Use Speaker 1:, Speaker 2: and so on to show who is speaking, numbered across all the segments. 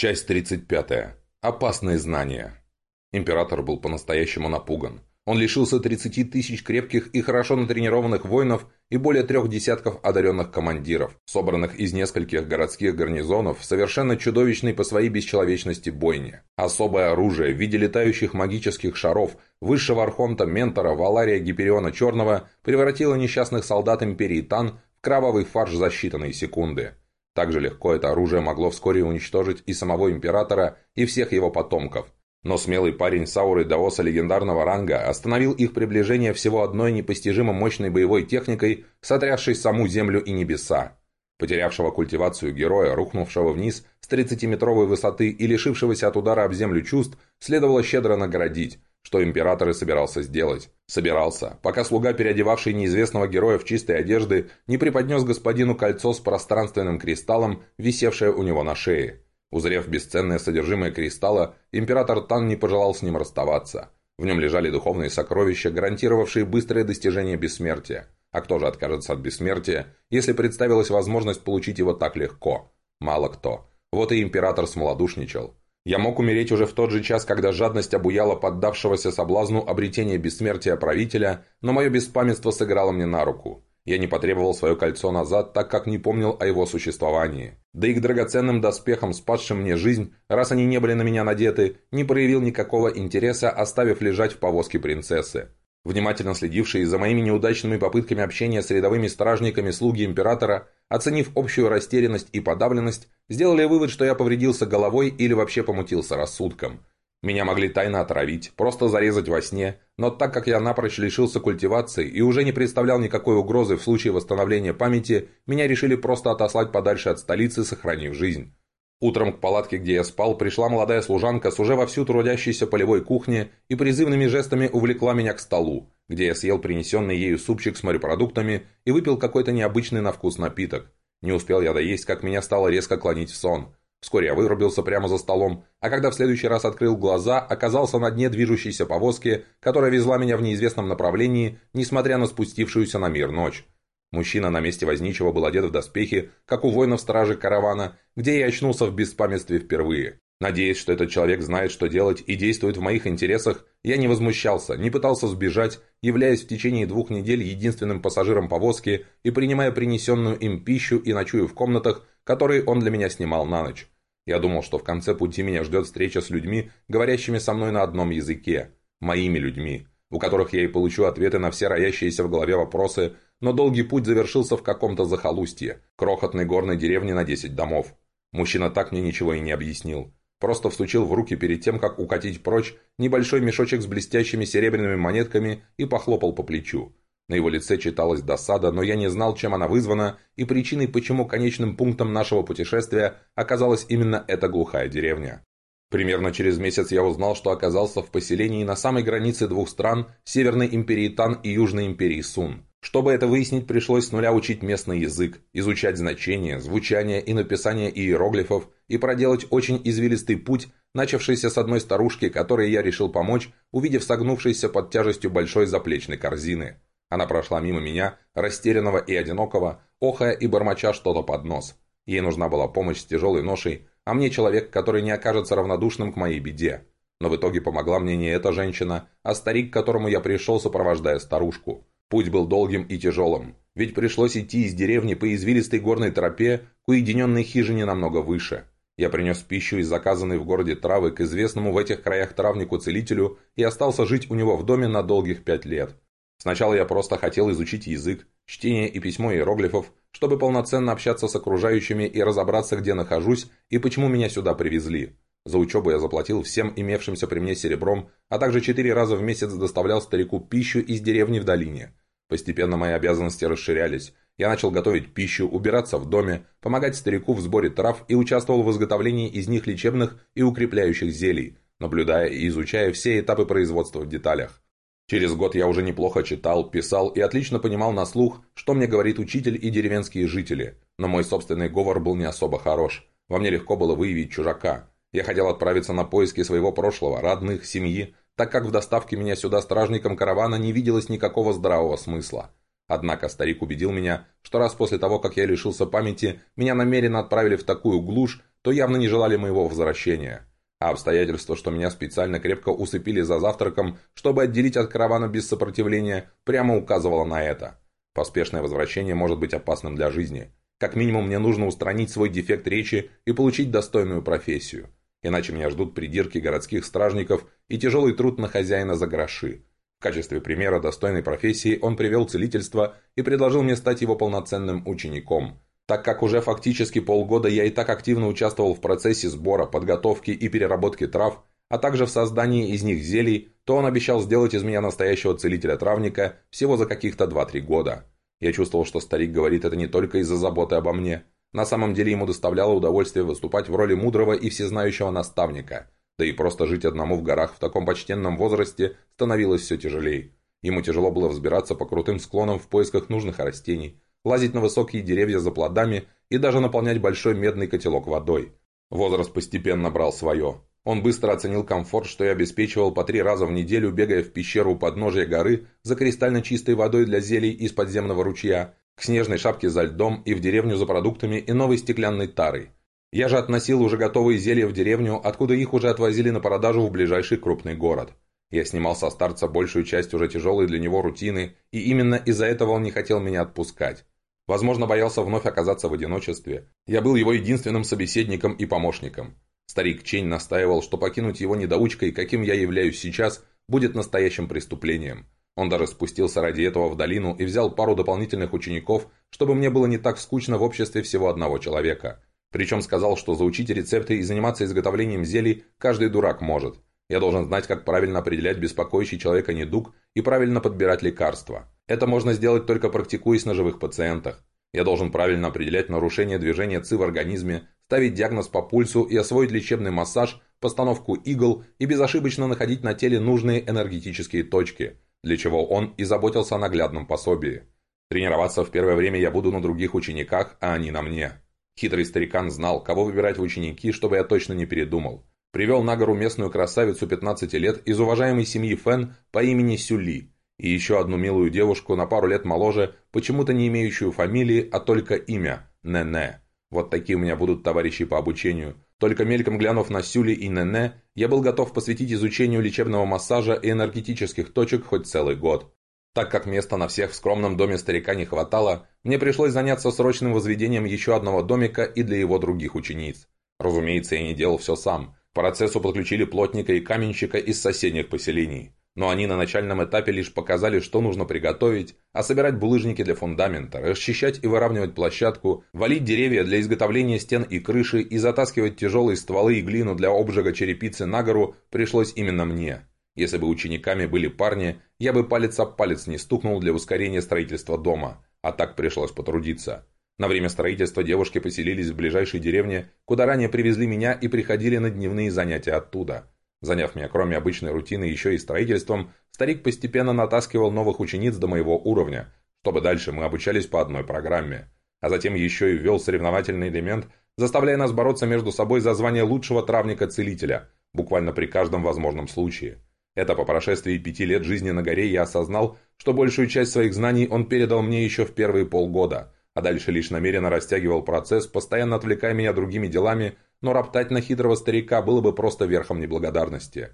Speaker 1: Часть 35. Опасные знания. Император был по-настоящему напуган. Он лишился 30 тысяч крепких и хорошо натренированных воинов и более трех десятков одаренных командиров, собранных из нескольких городских гарнизонов в совершенно чудовищной по своей бесчеловечности бойне. Особое оружие в виде летающих магических шаров высшего архонта Ментора Валария Гипериона Черного превратило несчастных солдат Империи Тан в кровавый фарш за считанные секунды. Также легко это оружие могло вскоре уничтожить и самого императора, и всех его потомков. Но смелый парень Сауры Даоса легендарного ранга остановил их приближение всего одной непостижимо мощной боевой техникой, сотрясшей саму землю и небеса. Потерявшего культивацию героя, рухнувшего вниз с 30-метровой высоты и лишившегося от удара об землю чувств, следовало щедро наградить, что император и собирался сделать. Собирался, пока слуга, переодевавший неизвестного героя в чистой одежды, не преподнес господину кольцо с пространственным кристаллом, висевшее у него на шее. Узрев бесценное содержимое кристалла, император Тан не пожелал с ним расставаться. В нем лежали духовные сокровища, гарантировавшие быстрое достижение бессмертия. А кто же откажется от бессмертия, если представилась возможность получить его так легко? Мало кто. Вот и император смолодушничал. Я мог умереть уже в тот же час, когда жадность обуяла поддавшегося соблазну обретения бессмертия правителя, но мое беспамятство сыграло мне на руку. Я не потребовал свое кольцо назад, так как не помнил о его существовании. Да и к драгоценным доспехам, спасшим мне жизнь, раз они не были на меня надеты, не проявил никакого интереса, оставив лежать в повозке принцессы. Внимательно следившие за моими неудачными попытками общения с рядовыми стражниками слуги императора, оценив общую растерянность и подавленность, сделали вывод, что я повредился головой или вообще помутился рассудком. Меня могли тайно отравить, просто зарезать во сне, но так как я напрочь лишился культивации и уже не представлял никакой угрозы в случае восстановления памяти, меня решили просто отослать подальше от столицы, сохранив жизнь. Утром к палатке, где я спал, пришла молодая служанка с уже вовсю трудящейся полевой кухни и призывными жестами увлекла меня к столу, где я съел принесенный ею супчик с морепродуктами и выпил какой-то необычный на вкус напиток. Не успел я доесть, как меня стало резко клонить в сон. Вскоре я вырубился прямо за столом, а когда в следующий раз открыл глаза, оказался на дне движущейся повозки, которая везла меня в неизвестном направлении, несмотря на спустившуюся на мир ночь. Мужчина на месте возничего был одет в доспехи, как у воинов-стражи каравана, где я очнулся в беспамятстве впервые. Надеясь, что этот человек знает, что делать и действует в моих интересах, я не возмущался, не пытался сбежать, являясь в течение двух недель единственным пассажиром повозки и принимая принесенную им пищу и ночую в комнатах, которые он для меня снимал на ночь. Я думал, что в конце пути меня ждет встреча с людьми, говорящими со мной на одном языке. Моими людьми, у которых я и получу ответы на все роящиеся в голове вопросы, но долгий путь завершился в каком-то захолустье, крохотной горной деревне на 10 домов. Мужчина так мне ничего и не объяснил. Просто всучил в руки перед тем, как укатить прочь, небольшой мешочек с блестящими серебряными монетками и похлопал по плечу. На его лице читалась досада, но я не знал, чем она вызвана, и причиной, почему конечным пунктом нашего путешествия оказалась именно эта глухая деревня. Примерно через месяц я узнал, что оказался в поселении на самой границе двух стран – Северной империи Тан и Южной империи Сун. Чтобы это выяснить, пришлось с нуля учить местный язык, изучать значения, звучание и написание иероглифов и проделать очень извилистый путь, начавшийся с одной старушки, которой я решил помочь, увидев согнувшейся под тяжестью большой заплечной корзины. Она прошла мимо меня, растерянного и одинокого, охая и бормоча что-то под нос. Ей нужна была помощь с тяжелой ношей, а мне человек, который не окажется равнодушным к моей беде. Но в итоге помогла мне не эта женщина, а старик, к которому я пришел, сопровождая старушку. Путь был долгим и тяжелым, ведь пришлось идти из деревни по извилистой горной тропе к уединенной хижине намного выше. Я принес пищу из заказанной в городе травы к известному в этих краях травнику-целителю и остался жить у него в доме на долгих пять лет. Сначала я просто хотел изучить язык, чтение и письмо иероглифов, чтобы полноценно общаться с окружающими и разобраться, где нахожусь и почему меня сюда привезли. За учебу я заплатил всем имевшимся при мне серебром, а также четыре раза в месяц доставлял старику пищу из деревни в долине. Постепенно мои обязанности расширялись. Я начал готовить пищу, убираться в доме, помогать старику в сборе трав и участвовал в изготовлении из них лечебных и укрепляющих зелий, наблюдая и изучая все этапы производства в деталях. Через год я уже неплохо читал, писал и отлично понимал на слух, что мне говорит учитель и деревенские жители, но мой собственный говор был не особо хорош. Во мне легко было выявить чужака. Я хотел отправиться на поиски своего прошлого, родных, семьи, так как в доставке меня сюда стражником каравана не виделось никакого здравого смысла. Однако старик убедил меня, что раз после того, как я лишился памяти, меня намеренно отправили в такую глушь, то явно не желали моего возвращения. А обстоятельство, что меня специально крепко усыпили за завтраком, чтобы отделить от каравана без сопротивления, прямо указывало на это. Поспешное возвращение может быть опасным для жизни. Как минимум мне нужно устранить свой дефект речи и получить достойную профессию. Иначе меня ждут придирки городских стражников и тяжелый труд на хозяина за гроши. В качестве примера достойной профессии он привел целительство и предложил мне стать его полноценным учеником. Так как уже фактически полгода я и так активно участвовал в процессе сбора, подготовки и переработки трав, а также в создании из них зелий, то он обещал сделать из меня настоящего целителя-травника всего за каких-то 2-3 года. Я чувствовал, что старик говорит это не только из-за заботы обо мне. На самом деле ему доставляло удовольствие выступать в роли мудрого и всезнающего наставника – да и просто жить одному в горах в таком почтенном возрасте становилось все тяжелее. Ему тяжело было взбираться по крутым склонам в поисках нужных растений, лазить на высокие деревья за плодами и даже наполнять большой медный котелок водой. Возраст постепенно брал свое. Он быстро оценил комфорт, что я обеспечивал по три раза в неделю, бегая в пещеру у подножия горы за кристально чистой водой для зелий из подземного ручья, к снежной шапке за льдом и в деревню за продуктами и новой стеклянной тарой. Я же относил уже готовые зелья в деревню, откуда их уже отвозили на продажу в ближайший крупный город. Я снимал со старца большую часть уже тяжелой для него рутины, и именно из-за этого он не хотел меня отпускать. Возможно, боялся вновь оказаться в одиночестве. Я был его единственным собеседником и помощником. Старик Чень настаивал, что покинуть его недоучкой, каким я являюсь сейчас, будет настоящим преступлением. Он даже спустился ради этого в долину и взял пару дополнительных учеников, чтобы мне было не так скучно в обществе всего одного человека – причем сказал, что заучить рецепты и заниматься изготовлением зелий каждый дурак может. Я должен знать, как правильно определять беспокоящий человека недуг и правильно подбирать лекарства. Это можно сделать только практикуясь на живых пациентах. Я должен правильно определять нарушение движения ЦИ в организме, ставить диагноз по пульсу и освоить лечебный массаж, постановку игл и безошибочно находить на теле нужные энергетические точки, для чего он и заботился о наглядном пособии. Тренироваться в первое время я буду на других учениках, а они на мне. Хитрый старикан знал, кого выбирать в ученики, чтобы я точно не передумал. Привел на гору местную красавицу 15 лет из уважаемой семьи Фэн по имени Сюли и еще одну милую девушку на пару лет моложе, почему-то не имеющую фамилии, а только имя – Нене. Вот такие у меня будут товарищи по обучению. Только мельком глянув на Сюли и Нене, я был готов посвятить изучению лечебного массажа и энергетических точек хоть целый год. Так как места на всех в скромном доме старика не хватало, мне пришлось заняться срочным возведением еще одного домика и для его других учениц. Разумеется, я не делал все сам. К процессу подключили плотника и каменщика из соседних поселений. Но они на начальном этапе лишь показали, что нужно приготовить, а собирать булыжники для фундамента, расчищать и выравнивать площадку, валить деревья для изготовления стен и крыши и затаскивать тяжелые стволы и глину для обжига черепицы на гору пришлось именно мне. Если бы учениками были парни, я бы палец об палец не стукнул для ускорения строительства дома, а так пришлось потрудиться. На время строительства девушки поселились в ближайшей деревне, куда ранее привезли меня и приходили на дневные занятия оттуда. Заняв меня кроме обычной рутины еще и строительством, старик постепенно натаскивал новых учениц до моего уровня, чтобы дальше мы обучались по одной программе. А затем еще и ввел соревновательный элемент, заставляя нас бороться между собой за звание лучшего травника-целителя, буквально при каждом возможном случае. Это по прошествии пяти лет жизни на горе я осознал, что большую часть своих знаний он передал мне еще в первые полгода, а дальше лишь намеренно растягивал процесс, постоянно отвлекая меня другими делами, но роптать на хитрого старика было бы просто верхом неблагодарности.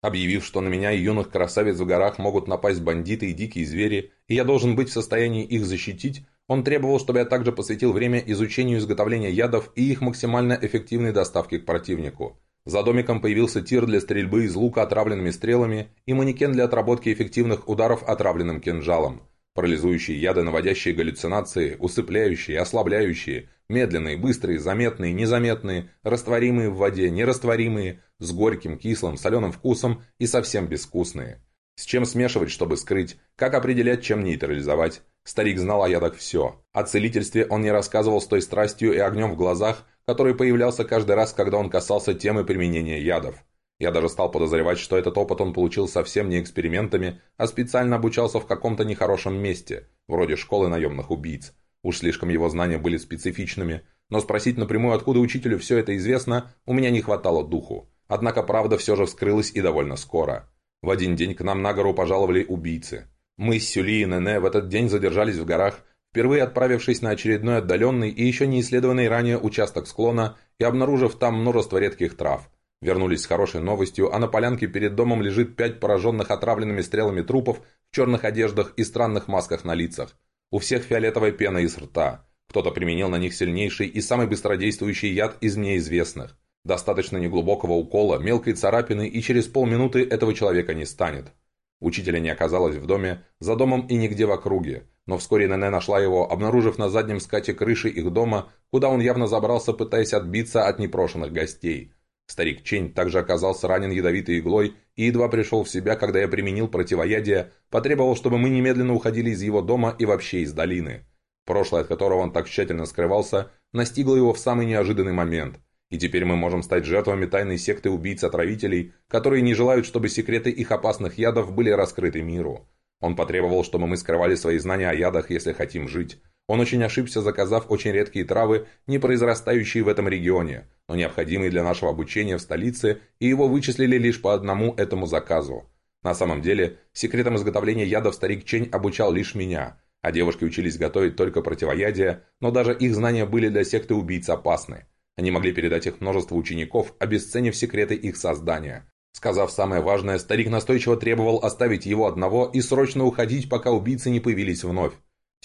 Speaker 1: Объявив, что на меня и юных красавиц в горах могут напасть бандиты и дикие звери, и я должен быть в состоянии их защитить, он требовал, чтобы я также посвятил время изучению изготовления ядов и их максимально эффективной доставки к противнику. За домиком появился тир для стрельбы из лука отравленными стрелами и манекен для отработки эффективных ударов отравленным кинжалом. Парализующие яды, наводящие галлюцинации, усыпляющие, ослабляющие, медленные, быстрые, заметные, незаметные, растворимые в воде, нерастворимые, с горьким, кислым, соленым вкусом и совсем безвкусные. С чем смешивать, чтобы скрыть, как определять, чем нейтрализовать. Старик знал о ядах все. О целительстве он не рассказывал с той страстью и огнем в глазах, который появлялся каждый раз, когда он касался темы применения ядов. Я даже стал подозревать, что этот опыт он получил совсем не экспериментами, а специально обучался в каком-то нехорошем месте, вроде школы наемных убийц. Уж слишком его знания были специфичными, но спросить напрямую, откуда учителю все это известно, у меня не хватало духу. Однако правда все же вскрылась и довольно скоро. В один день к нам на гору пожаловали убийцы. Мы с Сюли и Нене в этот день задержались в горах впервые отправившись на очередной отдаленный и еще не исследованный ранее участок склона и обнаружив там множество редких трав. Вернулись с хорошей новостью, а на полянке перед домом лежит пять пораженных отравленными стрелами трупов в черных одеждах и странных масках на лицах. У всех фиолетовая пена из рта. Кто-то применил на них сильнейший и самый быстродействующий яд из мне известных. Достаточно неглубокого укола, мелкой царапины, и через полминуты этого человека не станет. Учителя не оказалось в доме, за домом и нигде в округе, но вскоре Нене нашла его, обнаружив на заднем скате крыши их дома, куда он явно забрался, пытаясь отбиться от непрошенных гостей. Старик Чень также оказался ранен ядовитой иглой и едва пришел в себя, когда я применил противоядие, потребовал, чтобы мы немедленно уходили из его дома и вообще из долины. Прошлое, от которого он так тщательно скрывался, настигло его в самый неожиданный момент. И теперь мы можем стать жертвами тайной секты убийц-отравителей, которые не желают, чтобы секреты их опасных ядов были раскрыты миру. Он потребовал, чтобы мы скрывали свои знания о ядах, если хотим жить. Он очень ошибся, заказав очень редкие травы, не произрастающие в этом регионе, но необходимые для нашего обучения в столице, и его вычислили лишь по одному этому заказу. На самом деле, секретом изготовления ядов старик Чень обучал лишь меня, а девушки учились готовить только противоядие, но даже их знания были для секты убийц опасны. Они могли передать их множеству учеников, обесценив секреты их создания. Сказав самое важное, старик настойчиво требовал оставить его одного и срочно уходить, пока убийцы не появились вновь.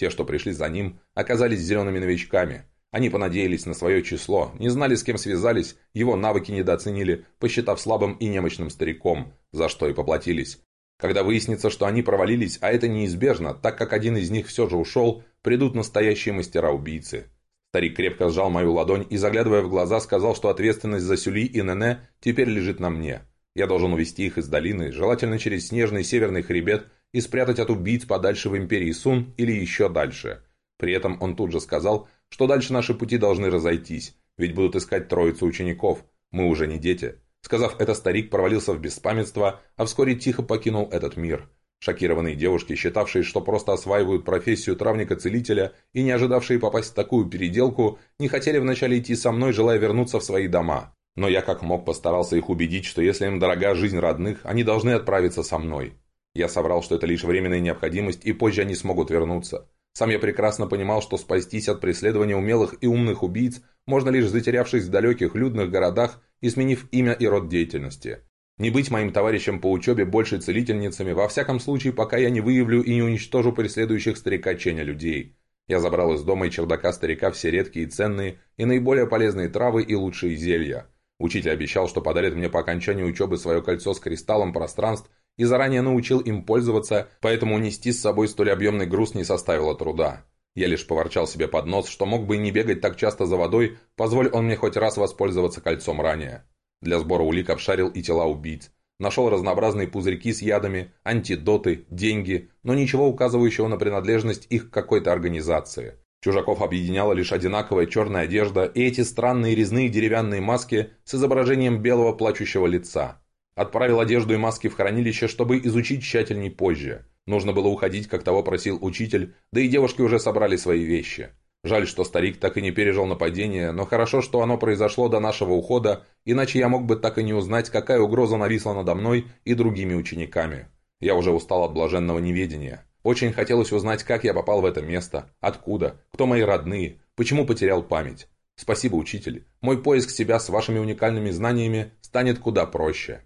Speaker 1: Те, что пришли за ним, оказались зелеными новичками. Они понадеялись на свое число, не знали, с кем связались, его навыки недооценили, посчитав слабым и немощным стариком, за что и поплатились. Когда выяснится, что они провалились, а это неизбежно, так как один из них все же ушел, придут настоящие мастера-убийцы. Старик крепко сжал мою ладонь и, заглядывая в глаза, сказал, что ответственность за Сюли и Нене теперь лежит на мне. Я должен увести их из долины, желательно через снежный северный хребет, и спрятать от убийц подальше в империи Сун или еще дальше. При этом он тут же сказал, что дальше наши пути должны разойтись, ведь будут искать троицу учеников, мы уже не дети. Сказав это, старик провалился в беспамятство, а вскоре тихо покинул этот мир. Шокированные девушки, считавшие, что просто осваивают профессию травника-целителя и не ожидавшие попасть в такую переделку, не хотели вначале идти со мной, желая вернуться в свои дома. Но я как мог постарался их убедить, что если им дорога жизнь родных, они должны отправиться со мной. Я соврал, что это лишь временная необходимость, и позже они смогут вернуться. Сам я прекрасно понимал, что спастись от преследования умелых и умных убийц можно лишь затерявшись в далеких людных городах и сменив имя и род деятельности. Не быть моим товарищем по учебе больше целительницами, во всяком случае, пока я не выявлю и не уничтожу преследующих старика Ченя людей. Я забрал из дома и чердака старика все редкие и ценные и наиболее полезные травы и лучшие зелья. Учитель обещал, что подарит мне по окончанию учебы свое кольцо с кристаллом пространств и заранее научил им пользоваться, поэтому унести с собой столь объемный груз не составило труда. Я лишь поворчал себе под нос, что мог бы и не бегать так часто за водой, позволь он мне хоть раз воспользоваться кольцом ранее. Для сбора улик обшарил и тела убийц. Нашел разнообразные пузырьки с ядами, антидоты, деньги, но ничего указывающего на принадлежность их к какой-то организации. Чужаков объединяла лишь одинаковая черная одежда и эти странные резные деревянные маски с изображением белого плачущего лица. Отправил одежду и маски в хранилище, чтобы изучить тщательней позже. Нужно было уходить, как того просил учитель, да и девушки уже собрали свои вещи. Жаль, что старик так и не пережил нападение, но хорошо, что оно произошло до нашего ухода, иначе я мог бы так и не узнать, какая угроза нависла надо мной и другими учениками. Я уже устал от блаженного неведения. Очень хотелось узнать, как я попал в это место, откуда, кто мои родные, почему потерял память. Спасибо, учитель. Мой поиск себя с вашими уникальными знаниями станет куда проще.